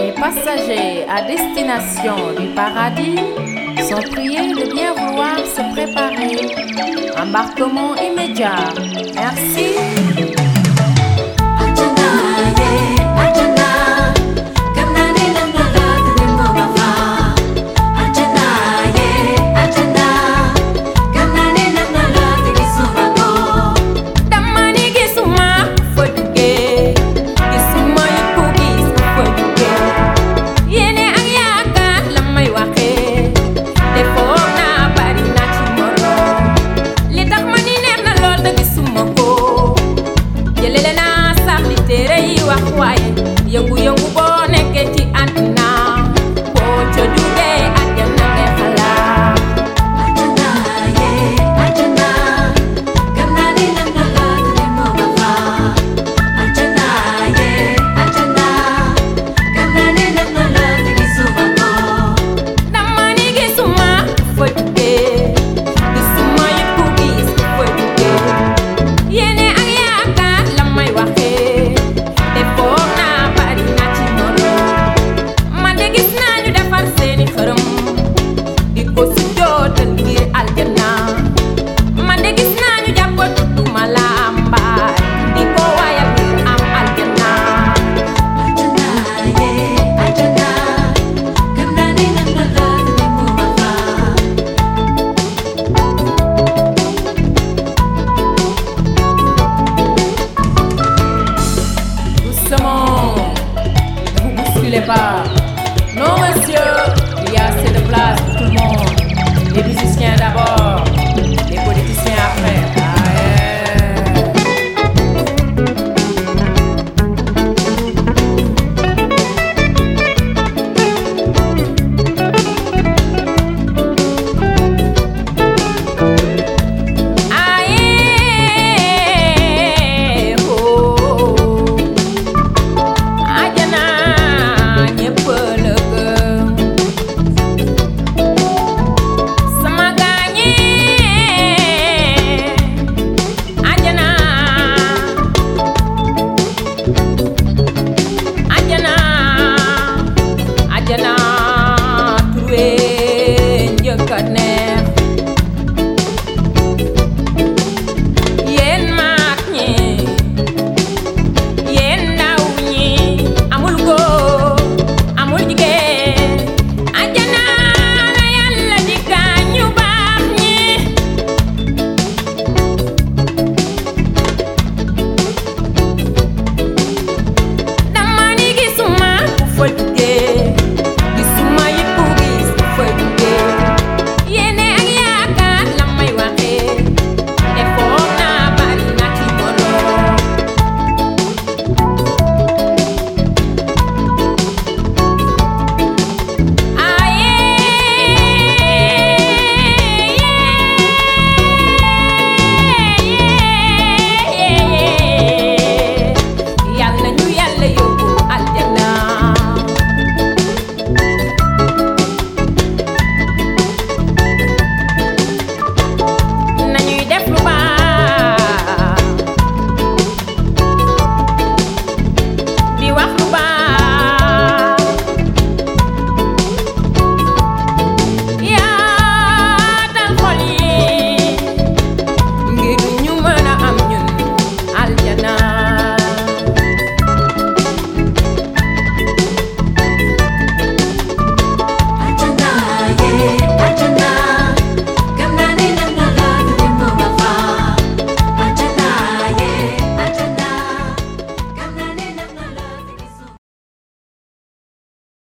Les passagers à destination du paradis sont priés de bien vouloir se préparer. Embarquement immédiat. Merci. pas. Non, monsieur, il y a assez de place. down.